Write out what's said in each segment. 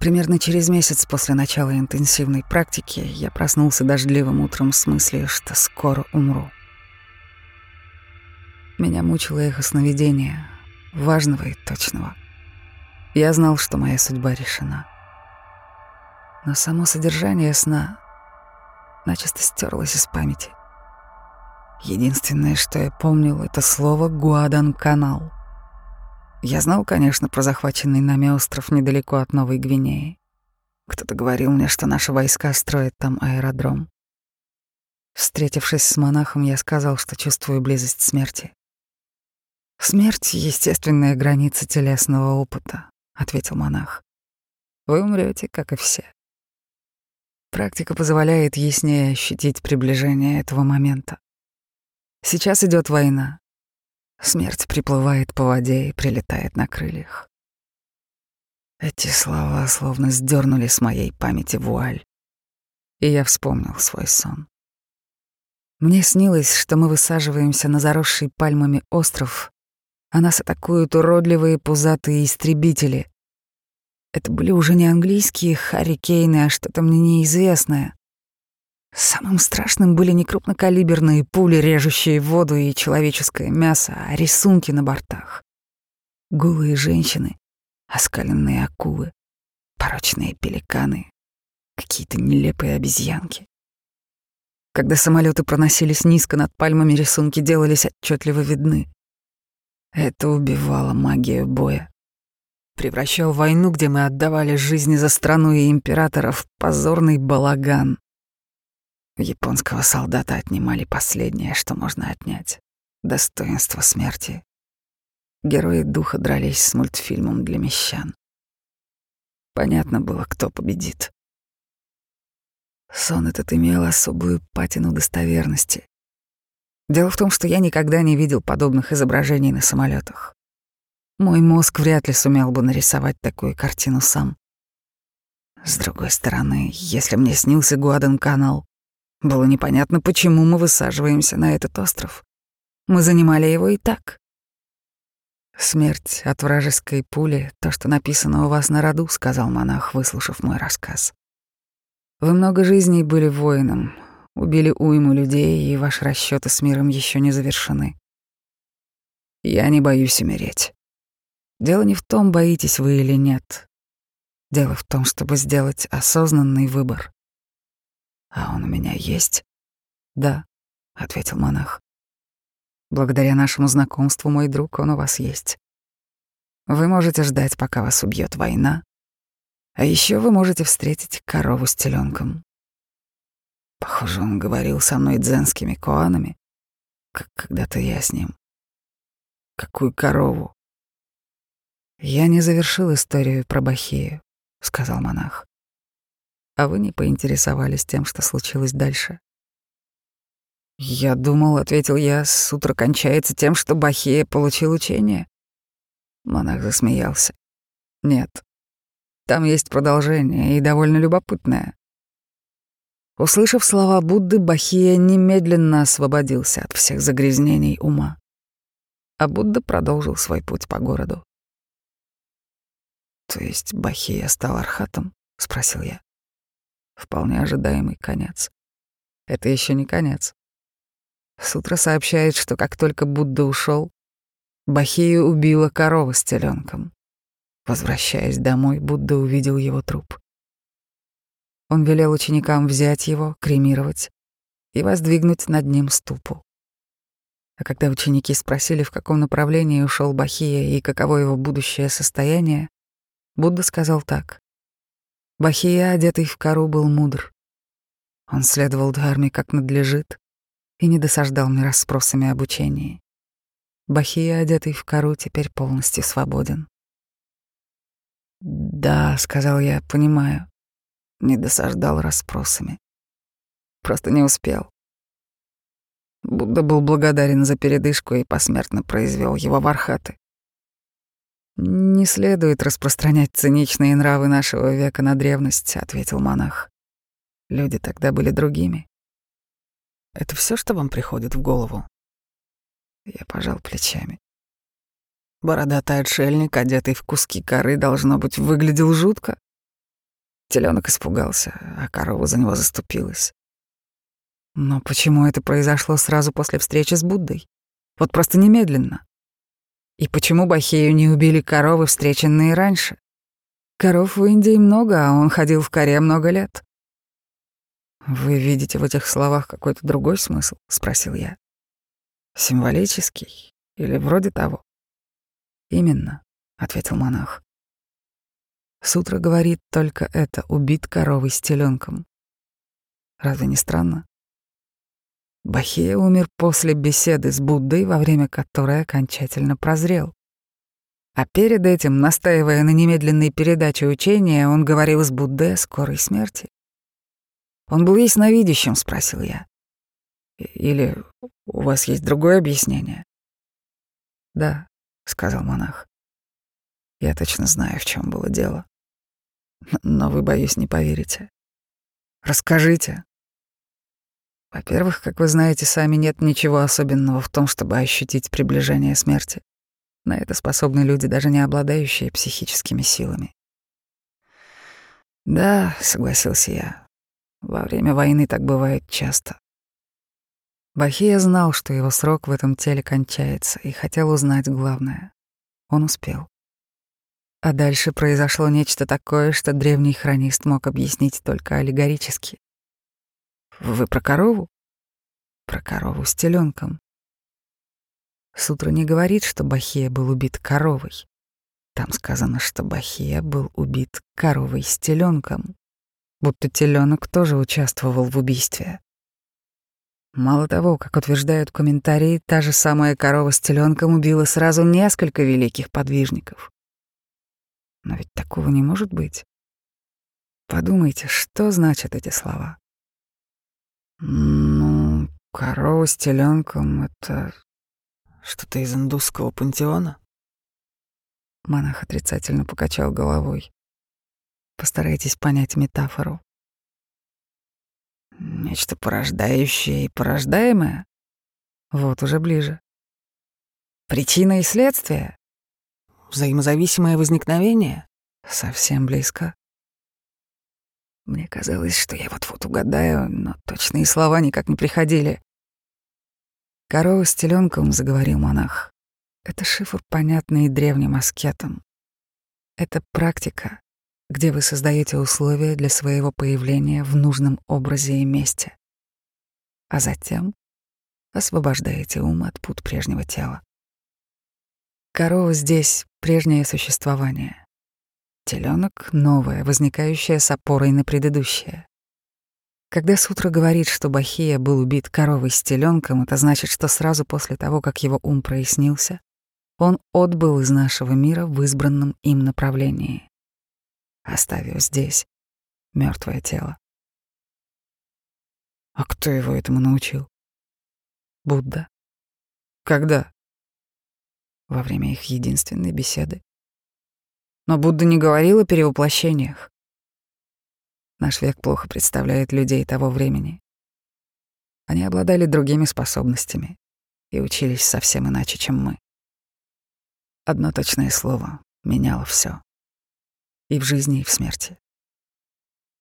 Примерно через месяц после начала интенсивной практики я проснулся дождливым утром с мыслью, что скоро умру. Меня мучило эхо сновидения, важного и точного. Я знал, что моя судьба решена. Но само содержание сна начисто стерлось из памяти. Единственное, что я помнил, это слово «Гуадан-канал». Я знал, конечно, про захваченный нами остров недалеко от Новой Гвинеи. Кто-то говорил мне, что наши войска строят там аэродром. Встретившись с монахом, я сказал, что чувствую близость смерти. «Смерть — естественная граница телесного опыта», — ответил монах. «Вы умрете, как и все». Практика позволяет яснее ощутить приближение этого момента. Сейчас идет война, Смерть приплывает по воде и прилетает на крыльях. Эти слова словно сдернули с моей памяти вуаль, и я вспомнил свой сон. Мне снилось, что мы высаживаемся на заросший пальмами остров, а нас атакуют уродливые пузатые истребители. Это были уже не английские харрикейны, а что-то мне неизвестное. Самым страшным были не крупнокалиберные пули, режущие воду и человеческое мясо, а рисунки на бортах. Голые женщины, оскаленные акулы, порочные пеликаны, какие-то нелепые обезьянки. Когда самолеты проносились низко над пальмами, рисунки делались отчетливо видны. Это убивало магию боя. Превращал войну, где мы отдавали жизни за страну и императоров, в позорный балаган. Японского солдата отнимали последнее, что можно отнять — достоинство смерти. Герои духа дрались с мультфильмом для мещан. Понятно было, кто победит. Сон этот имел особую патину достоверности. Дело в том, что я никогда не видел подобных изображений на самолетах. Мой мозг вряд ли сумел бы нарисовать такую картину сам. С другой стороны, если мне снился Гуаден-канал, было непонятно, почему мы высаживаемся на этот остров. Мы занимали его и так. «Смерть от вражеской пули — то, что написано у вас на роду», — сказал монах, выслушав мой рассказ. «Вы много жизней были воином, убили уйму людей, и ваши расчеты с миром еще не завершены. Я не боюсь умереть. Дело не в том, боитесь вы или нет. Дело в том, чтобы сделать осознанный выбор. «А он у меня есть?» «Да», — ответил монах. «Благодаря нашему знакомству, мой друг, он у вас есть. Вы можете ждать, пока вас убьет война, а еще вы можете встретить корову с теленком. Похоже, он говорил со мной дзенскими коанами, как когда-то я с ним. Какую корову? Я не завершил историю про Бахею, сказал монах а вы не поинтересовались тем, что случилось дальше. «Я думал», — ответил я, — «с утра кончается тем, что Бахия получил учение». Монах засмеялся. «Нет, там есть продолжение и довольно любопытное». Услышав слова Будды, Бахия немедленно освободился от всех загрязнений ума. А Будда продолжил свой путь по городу. «То есть Бахия стал архатом?» — спросил я. Вполне ожидаемый конец. Это еще не конец. Сутра сообщает, что как только Будда ушел, Бахию убила корова с теленком. Возвращаясь домой, Будда увидел его труп. Он велел ученикам взять его, кремировать и воздвигнуть над ним ступу. А когда ученики спросили, в каком направлении ушел Бахия и каково его будущее состояние, Будда сказал так. Бахия, одетый в кору, был мудр. Он следовал Дхарме как надлежит и не досаждал мне расспросами об учении. Бахия, одетый в кору, теперь полностью свободен. «Да», — сказал я, — «понимаю». Не досаждал расспросами. Просто не успел. Будда был благодарен за передышку и посмертно произвел его в архаты. «Не следует распространять циничные нравы нашего века на древность», — ответил монах. «Люди тогда были другими. Это все, что вам приходит в голову?» Я пожал плечами. Бородатый отшельник, одетый в куски коры, должно быть, выглядел жутко. Теленок испугался, а корова за него заступилась. Но почему это произошло сразу после встречи с Буддой? Вот просто немедленно. И почему Бахею не убили коровы, встреченные раньше? Коров в Индии много, а он ходил в коре много лет. «Вы видите в этих словах какой-то другой смысл?» — спросил я. «Символический или вроде того?» «Именно», — ответил монах. Сутра говорит только это — убит коровой с теленком. Разве не странно? Бахия умер после беседы с Буддой, во время которой окончательно прозрел. А перед этим, настаивая на немедленной передаче учения, он говорил с Буддой о скорой смерти. «Он был ясновидящим?» — спросил я. «Или у вас есть другое объяснение?» «Да», — сказал монах. «Я точно знаю, в чем было дело. Но вы, боюсь, не поверите. Расскажите». Во-первых, как вы знаете сами, нет ничего особенного в том, чтобы ощутить приближение смерти. На это способны люди, даже не обладающие психическими силами. «Да», — согласился я, во время войны так бывает часто. Бахия знал, что его срок в этом теле кончается, и хотел узнать главное. Он успел. А дальше произошло нечто такое, что древний хронист мог объяснить только аллегорически. «Вы про корову?» «Про корову с теленком. Сутра не говорит, что Бахия был убит коровой. Там сказано, что Бахия был убит коровой с теленком будто теленок тоже участвовал в убийстве. Мало того, как утверждают комментарии, та же самая корова с теленком убила сразу несколько великих подвижников. Но ведь такого не может быть. Подумайте, что значат эти слова? Ну, корова с теленком — это что-то из индусского пантеона? Монах отрицательно покачал головой. Постарайтесь понять метафору. Нечто порождающее и порождаемое? Вот уже ближе. Причина и следствие? Взаимозависимое возникновение? Совсем близко. Мне казалось, что я вот-вот угадаю, но точные слова никак не приходили. Корова с теленком, заговорил монах. Это шифр, понятный древним аскетам. Это практика, где вы создаете условия для своего появления в нужном образе и месте, а затем освобождаете ум от пут прежнего тела. Корова здесь — прежнее существование. Теленок — новое, возникающее с опорой на предыдущее. Когда Сутра говорит, что Бахия был убит коровой с теленком, это значит, что сразу после того, как его ум прояснился, он отбыл из нашего мира в избранном им направлении оставив здесь мертвое тело. А кто его этому научил? Будда. Когда? Во время их единственной беседы. Но Будда не говорил о перевоплощениях. Наш век плохо представляет людей того времени. Они обладали другими способностями и учились совсем иначе, чем мы. Одно точное слово меняло все и в жизни, и в смерти.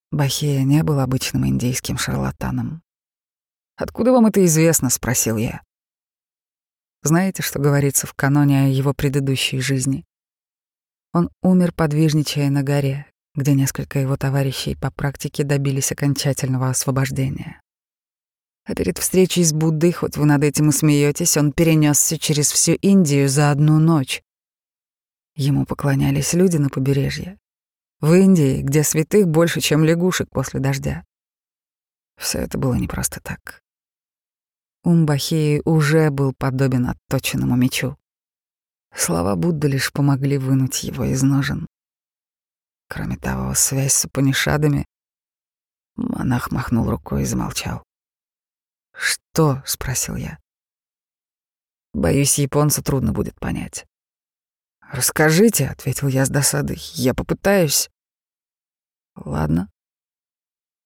Бахея не был обычным индийским шарлатаном. «Откуда вам это известно?» — спросил я. Знаете, что говорится в каноне о его предыдущей жизни? Он умер, подвижничая на горе, где несколько его товарищей по практике добились окончательного освобождения. А перед встречей с Буддой, хоть вы над этим и смеетесь, он перенесся через всю Индию за одну ночь. Ему поклонялись люди на побережье, в Индии, где святых больше, чем лягушек после дождя. Все это было не просто так. Ум Бахеи уже был подобен отточенному мечу. Слова Будды лишь помогли вынуть его из ножен. Кроме того, связь с Упанишадами... Монах махнул рукой и замолчал. «Что?» — спросил я. «Боюсь, японцу трудно будет понять. «Расскажите», — ответил я с досадой, — «я попытаюсь». «Ладно».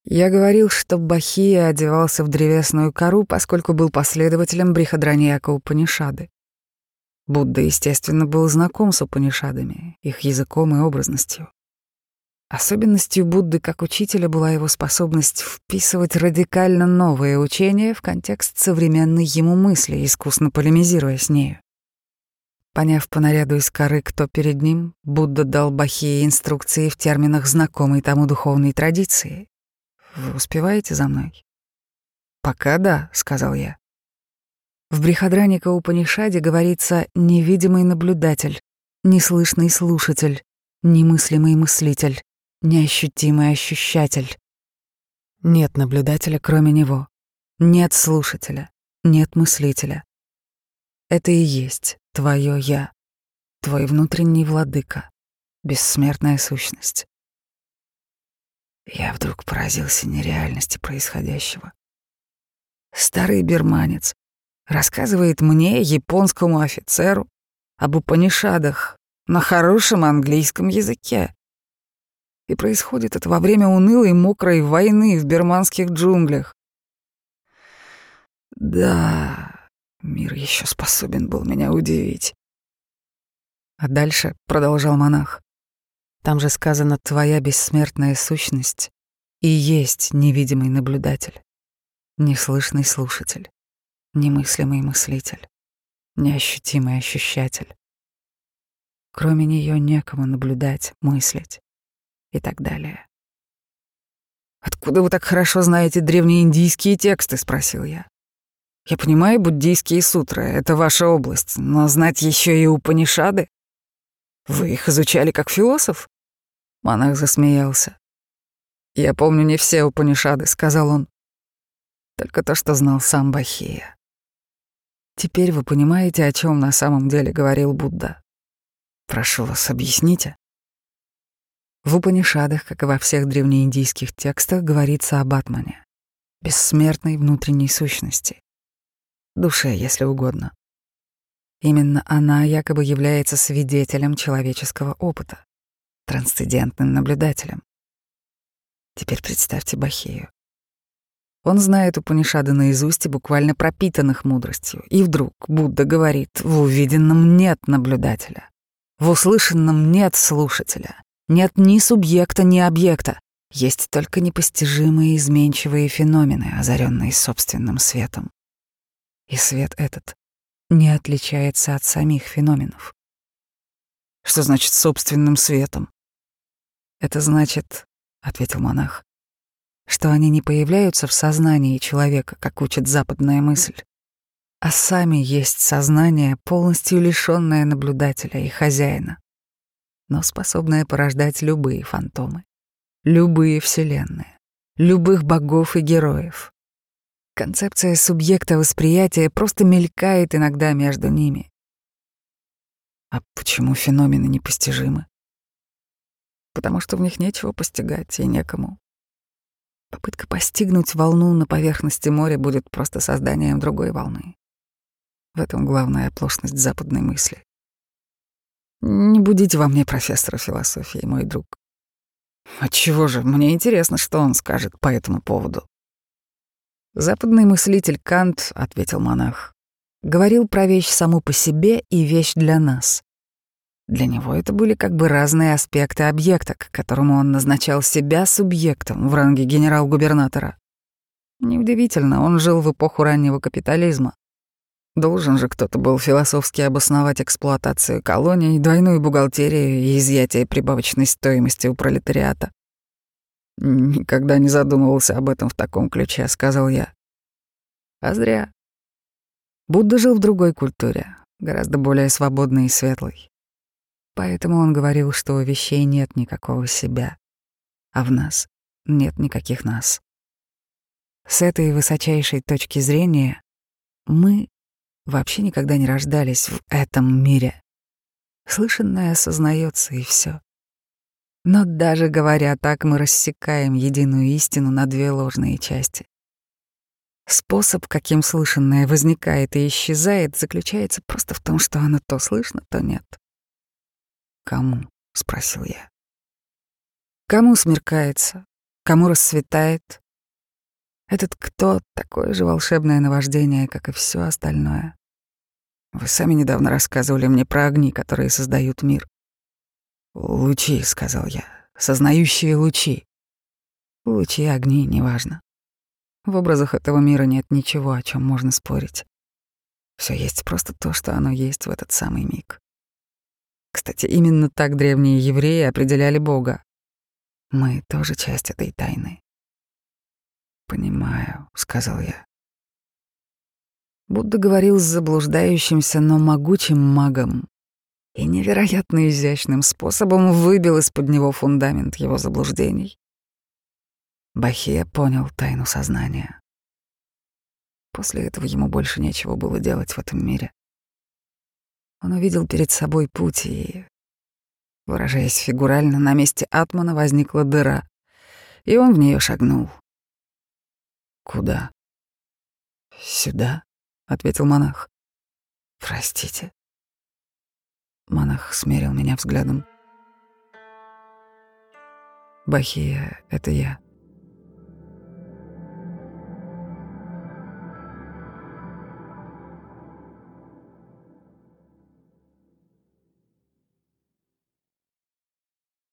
Я говорил, что Бахия одевался в древесную кору, поскольку был последователем Брихадраньяка Упанишады. Будда, естественно, был знаком с Упанишадами, их языком и образностью. Особенностью Будды как учителя была его способность вписывать радикально новые учения в контекст современной ему мысли, искусно полемизируя с нею. Поняв по наряду из коры, кто перед ним, Будда дал Бахии инструкции в терминах знакомой тому духовной традиции. «Вы успеваете за мной?» «Пока да», — сказал я. В Брихадраника Упанишаде говорится «невидимый наблюдатель», «неслышный слушатель», «немыслимый мыслитель», «неощутимый ощущатель». Нет наблюдателя, кроме него. Нет слушателя, нет мыслителя. Это и есть твое «я», твой внутренний владыка, бессмертная сущность. Я вдруг поразился нереальности происходящего. Старый берманец рассказывает мне, японскому офицеру, об Упанишадах на хорошем английском языке. И происходит это во время унылой мокрой войны в берманских джунглях. Да, Мир еще способен был меня удивить. А дальше, — продолжал монах, — там же сказано «твоя бессмертная сущность» и есть невидимый наблюдатель, неслышный слушатель, немыслимый мыслитель, неощутимый ощущатель. Кроме нее некому наблюдать, мыслить и так далее. «Откуда вы так хорошо знаете древнеиндийские тексты?» — спросил я. Я понимаю буддийские сутры, это ваша область, но знать еще и Упанишады? Вы их изучали как философ? Монах засмеялся. Я помню не все Упанишады, сказал он. Только то, что знал сам Бахия. Теперь вы понимаете, о чем на самом деле говорил Будда. Прошу вас, объясните. В Упанишадах, как и во всех древнеиндийских текстах, говорится об Атмане, бессмертной внутренней сущности душе, если угодно. Именно она якобы является свидетелем человеческого опыта, трансцендентным наблюдателем. Теперь представьте Бахею. Он знает Упанишады наизусть и буквально пропитанных мудростью. И вдруг Будда говорит, в увиденном нет наблюдателя, в услышанном нет слушателя, нет ни субъекта, ни объекта, есть только непостижимые изменчивые феномены, озаренные собственным светом и свет этот не отличается от самих феноменов. Что значит собственным светом? Это значит, ответил монах, что они не появляются в сознании человека, как учит западная мысль, а сами есть сознание, полностью лишенное наблюдателя и хозяина, но способное порождать любые фантомы, любые вселенные, любых богов и героев, Концепция субъекта восприятия просто мелькает иногда между ними. А почему феномены непостижимы? Потому что в них нечего постигать и некому. Попытка постигнуть волну на поверхности моря будет просто созданием другой волны. В этом главная оплошность западной мысли. Не будите во мне профессора философии, мой друг. Отчего же? Мне интересно, что он скажет по этому поводу. Западный мыслитель Кант, ответил монах, говорил про вещь саму по себе и вещь для нас. Для него это были как бы разные аспекты объекта, к которому он назначал себя субъектом в ранге генерал-губернатора. Неудивительно, он жил в эпоху раннего капитализма. Должен же кто-то был философски обосновать эксплуатацию колоний, двойную бухгалтерию и изъятие прибавочной стоимости у пролетариата. Никогда не задумывался об этом в таком ключе, сказал я. А зря. Будда жил в другой культуре, гораздо более свободной и светлой. Поэтому он говорил, что у вещей нет никакого себя, а в нас нет никаких нас. С этой высочайшей точки зрения мы вообще никогда не рождались в этом мире. Слышанное осознается и все. Но даже говоря так, мы рассекаем единую истину на две ложные части. Способ, каким слышанное возникает и исчезает, заключается просто в том, что оно то слышно, то нет. «Кому?» — спросил я. «Кому смеркается? Кому расцветает?» Этот кто — такое же волшебное наваждение, как и все остальное. Вы сами недавно рассказывали мне про огни, которые создают мир. «Лучи», — сказал я, сознающие лучи. Лучи, огни, неважно. В образах этого мира нет ничего, о чем можно спорить. Все есть просто то, что оно есть в этот самый миг. Кстати, именно так древние евреи определяли Бога. Мы тоже часть этой тайны. «Понимаю», — сказал я. Будда говорил с заблуждающимся, но могучим магом и невероятно изящным способом выбил из-под него фундамент его заблуждений. Бахия понял тайну сознания. После этого ему больше нечего было делать в этом мире. Он увидел перед собой путь и, выражаясь фигурально, на месте Атмана возникла дыра, и он в нее шагнул. «Куда?» «Сюда», — ответил монах. «Простите». Монах смерил меня взглядом. «Бахия — это я.